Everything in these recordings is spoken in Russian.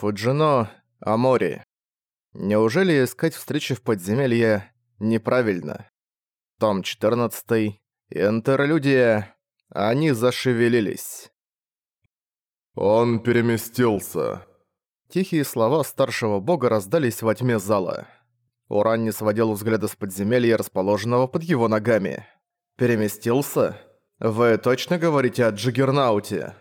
Фуджино, Амори. Неужели искать встречи в подземелье неправильно? Том 14. Интерлюдия. Они зашевелились. «Он переместился». Тихие слова старшего бога раздались во тьме зала. Уран не сводил взгляда с подземелья, расположенного под его ногами. «Переместился? Вы точно говорите о Джиггернауте?»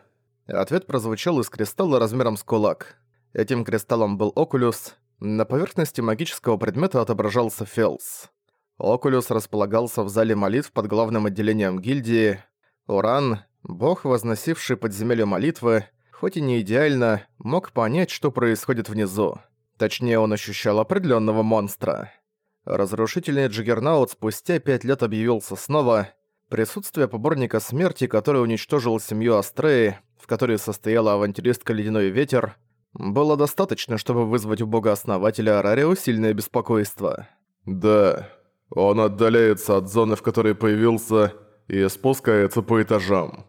Ответ прозвучал из кристалла размером с кулак. Этим кристаллом был Окулюс. На поверхности магического предмета отображался Фелс. Окулюс располагался в зале молитв под главным отделением гильдии. Уран, бог, возносивший подземелье молитвы, хоть и не идеально, мог понять, что происходит внизу. Точнее, он ощущал определенного монстра. Разрушительный Джиггернаут спустя пять лет объявился снова. Присутствие поборника смерти, который уничтожил семью Астреи, в которой состояла авантюристка Ледяной Ветер, было достаточно, чтобы вызвать у бога-основателя Арарио сильное беспокойство. «Да, он отдаляется от зоны, в которой появился, и спускается по этажам».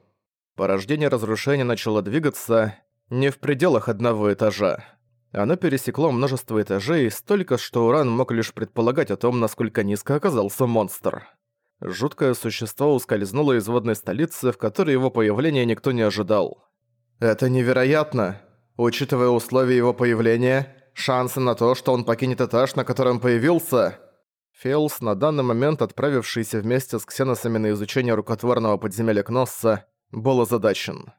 Порождение разрушения начало двигаться не в пределах одного этажа. Оно пересекло множество этажей, столько, что Уран мог лишь предполагать о том, насколько низко оказался монстр. Жуткое существо ускользнуло из водной столицы, в которой его появления никто не ожидал. «Это невероятно!» Учитывая условия его появления, шансы на то, что он покинет этаж, на котором появился... Фелс, на данный момент отправившийся вместе с ксеносами на изучение рукотворного подземелья Кносса, был озадачен.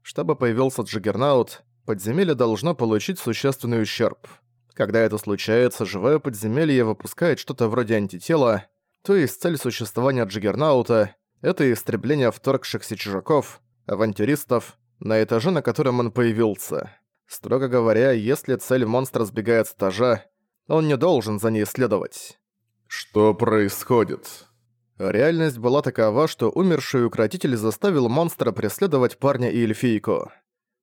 Чтобы появился Джиггернаут, подземелье должно получить существенный ущерб. Когда это случается, живое подземелье выпускает что-то вроде антитела, то есть цель существования Джиггернаута — это истребление вторгшихся чужаков, авантюристов, на этаже, на котором он появился. Строго говоря, если цель монстра сбегает с этажа, он не должен за ней следовать. Что происходит? Реальность была такова, что умерший укротитель заставил монстра преследовать парня и эльфийку.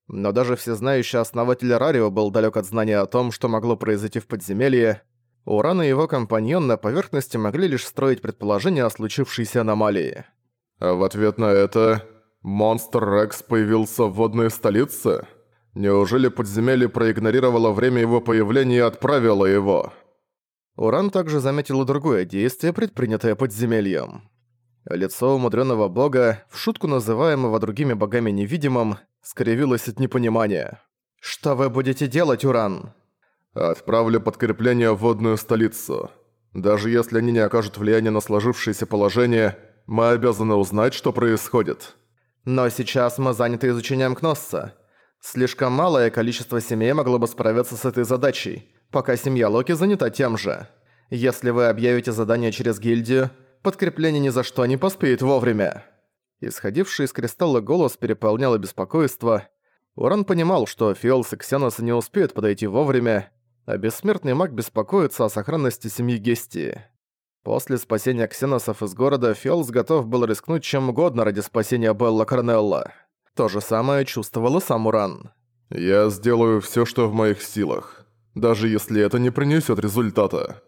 Но даже всезнающий основатель Рарио был далек от знания о том, что могло произойти в подземелье. Уран и его компаньон на поверхности могли лишь строить предположения о случившейся аномалии. А в ответ на это, монстр Рекс появился в водной столице? Неужели подземелье проигнорировало время его появления и отправило его? Уран также заметил и другое действие, предпринятое подземельем. Лицо умудренного бога, в шутку называемого другими богами невидимым, скривилось от непонимания. «Что вы будете делать, Уран?» «Отправлю подкрепление в водную столицу. Даже если они не окажут влияния на сложившееся положение, мы обязаны узнать, что происходит». «Но сейчас мы заняты изучением Кносса. Слишком малое количество семей могло бы справиться с этой задачей, пока семья Локи занята тем же. Если вы объявите задание через гильдию, подкрепление ни за что не поспеет вовремя». Исходивший из кристалла голос переполнял беспокойство. Уран понимал, что Фиолс и Ксеносы не успеют подойти вовремя, а бессмертный маг беспокоится о сохранности семьи Гестии. После спасения ксеносов из города Фиолс готов был рискнуть чем угодно ради спасения Белла Корнелла. То же самое чувствовал и сам Уран. «Я сделаю всё, что в моих силах, даже если это не принесёт результата».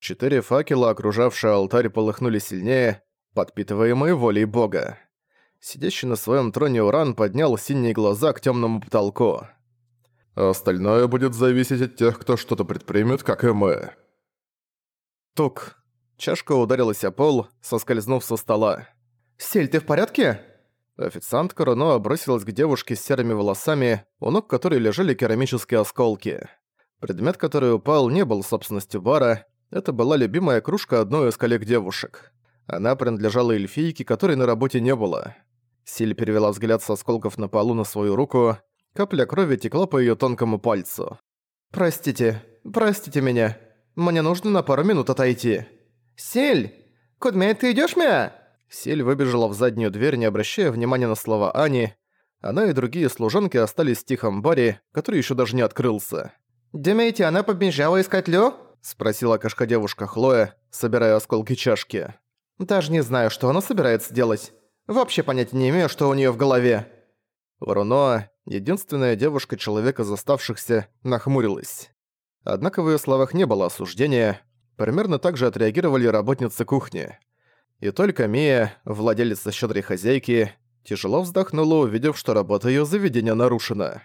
Четыре факела, окружавшие алтарь, полыхнули сильнее, подпитываемые волей бога. Сидящий на своём троне Уран поднял синие глаза к тёмному потолку. «Остальное будет зависеть от тех, кто что-то предпримет, как и мы». Тук. Чашка ударилась о пол, соскользнув со стола. «Сель, ты в порядке?» Официантка Руно бросилась к девушке с серыми волосами, у ног которой лежали керамические осколки. Предмет, который упал, не был собственностью бара, это была любимая кружка одной из коллег девушек. Она принадлежала эльфийке, которой на работе не было. Силь перевела взгляд с осколков на полу на свою руку, капля крови текла по её тонкому пальцу. «Простите, простите меня. Мне нужно на пару минут отойти». «Силь! Куда ты идёшь, мя?» Сель выбежала в заднюю дверь, не обращая внимания на слова Ани. Она и другие служанки остались в тихом баре, который еще даже не открылся. «Думаете, она побежала искать Лё?» – спросила кошка-девушка Хлоя, собирая осколки чашки. «Даже не знаю, что она собирается делать. Вообще понятия не имею, что у нее в голове». Варуно, единственная девушка человека из оставшихся, нахмурилась. Однако в ее словах не было осуждения. Примерно так же отреагировали работницы кухни. И только Мия, владелица щедрой хозяйки, тяжело вздохнула, увидев, что работа её заведения нарушена.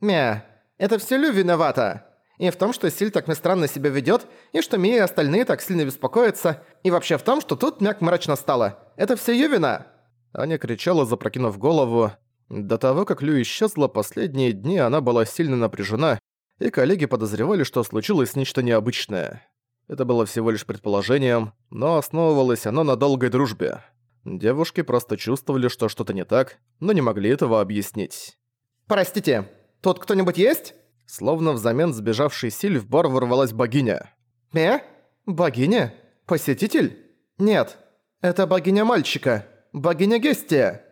«Мя, Это все Лю виновата. И в том, что Силь так странно себя ведет, и что Мия и остальные так сильно беспокоятся, и вообще в том, что тут мяк мрачно стало. Это все её вина!» Аня кричала, запрокинув голову. До того, как Лю исчезла, последние дни она была сильно напряжена, и коллеги подозревали, что случилось нечто необычное. Это было всего лишь предположением, но основывалось оно на долгой дружбе. Девушки просто чувствовали, что что-то не так, но не могли этого объяснить. «Простите, тут кто-нибудь есть?» Словно взамен сбежавшей Силь в бар ворвалась богиня. «Э? Богиня? Посетитель? Нет, это богиня мальчика. Богиня Гестия!»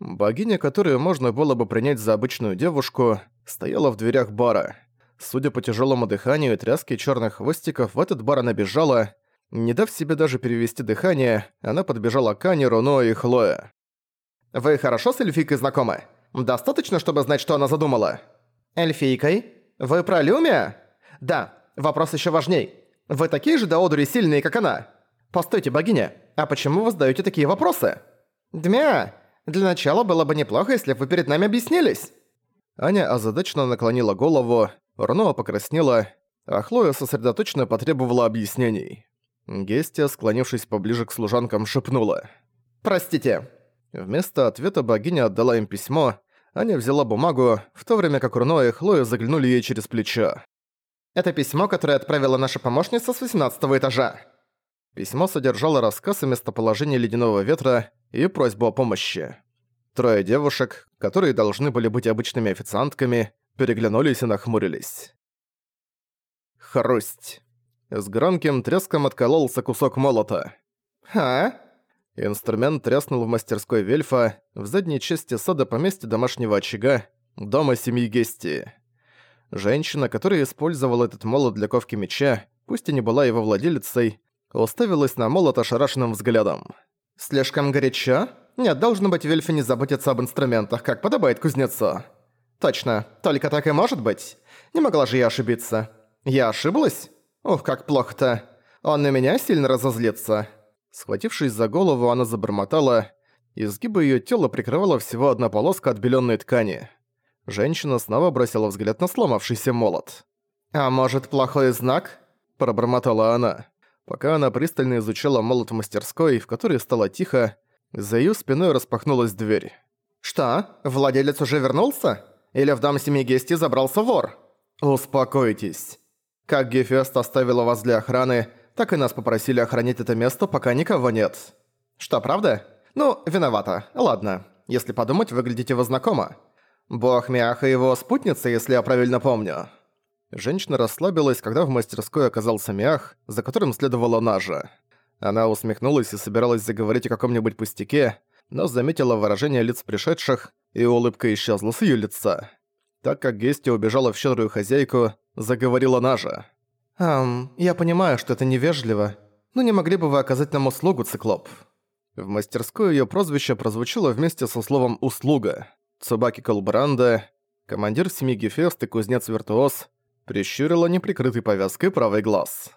Богиня, которую можно было бы принять за обычную девушку, стояла в дверях бара. Судя по тяжелому дыханию и тряске черных хвостиков, в этот бар она бежала. Не дав себе даже перевести дыхание, она подбежала к Ане, Руно и Хлое. «Вы хорошо с эльфийкой знакомы? Достаточно, чтобы знать, что она задумала?» «Эльфийкой? Вы про Люмия?» «Да, вопрос еще важней. Вы такие же до одури сильные, как она?» «Постойте, богиня, а почему вы задаете такие вопросы?» «Дмя, для начала было бы неплохо, если бы вы перед нами объяснились». Аня озадаченно наклонила голову, Руно покраснела, а Хлоя сосредоточенно потребовала объяснений. Гестия, склонившись поближе к служанкам, шепнула. «Простите». Вместо ответа богиня отдала им письмо, Аня взяла бумагу, в то время как Руно и Хлоя заглянули ей через плечо. «Это письмо, которое отправила наша помощница с 18 этажа». Письмо содержало рассказ о местоположении ледяного ветра и просьбу о помощи. Трое девушек, которые должны были быть обычными официантками, переглянулись и нахмурились. Хрусть. С громким треском откололся кусок молота. «А?» Инструмент тряснул в мастерской Вельфа, в задней части сада поместья домашнего очага, дома семьи Гести. Женщина, которая использовала этот молот для ковки меча, пусть и не была его владелицей, уставилась на молот ошарашенным взглядом. «Слишком горячо? Нет, должно быть, Вельфи не заботится об инструментах, как подобает кузнецу». «Точно, только так и может быть. Не могла же я ошибиться. Я ошиблась? Ух, как плохо-то. Он на меня сильно разозлится». Схватившись за голову, она забормотала. Изгибы её тела прикрывала всего одна полоска отбелённой ткани. Женщина снова бросила взгляд на сломавшийся молот. «А может, плохой знак?» – пробормотала она. Пока она пристально изучала молот в мастерской, в которой стало тихо, за её спиной распахнулась дверь. «Что? Владелец уже вернулся? Или в дом семьи Гести забрался вор?» «Успокойтесь. Как Гефест оставила вас для охраны, так и нас попросили охранять это место, пока никого нет». «Что, правда? Ну, виновата. Ладно. Если подумать, выглядите вы знакомо. Бог Мяха и его спутница, если я правильно помню». Женщина расслабилась, когда в мастерской оказался Мях, за которым следовала Нажа. Она усмехнулась и собиралась заговорить о каком-нибудь пустяке, но заметила выражение лиц пришедших, и улыбка исчезла с её лица. Так как Гестия убежала в щедрую хозяйку, заговорила Нажа. «Эм, я понимаю, что это невежливо, но не могли бы вы оказать нам услугу, Циклоп?» В мастерской её прозвище прозвучало вместе со словом «услуга». Цубаки Колбранда, командир семьи Гефест и кузнец-виртуоз, прищурила неприкрытой повязкой правый глаз.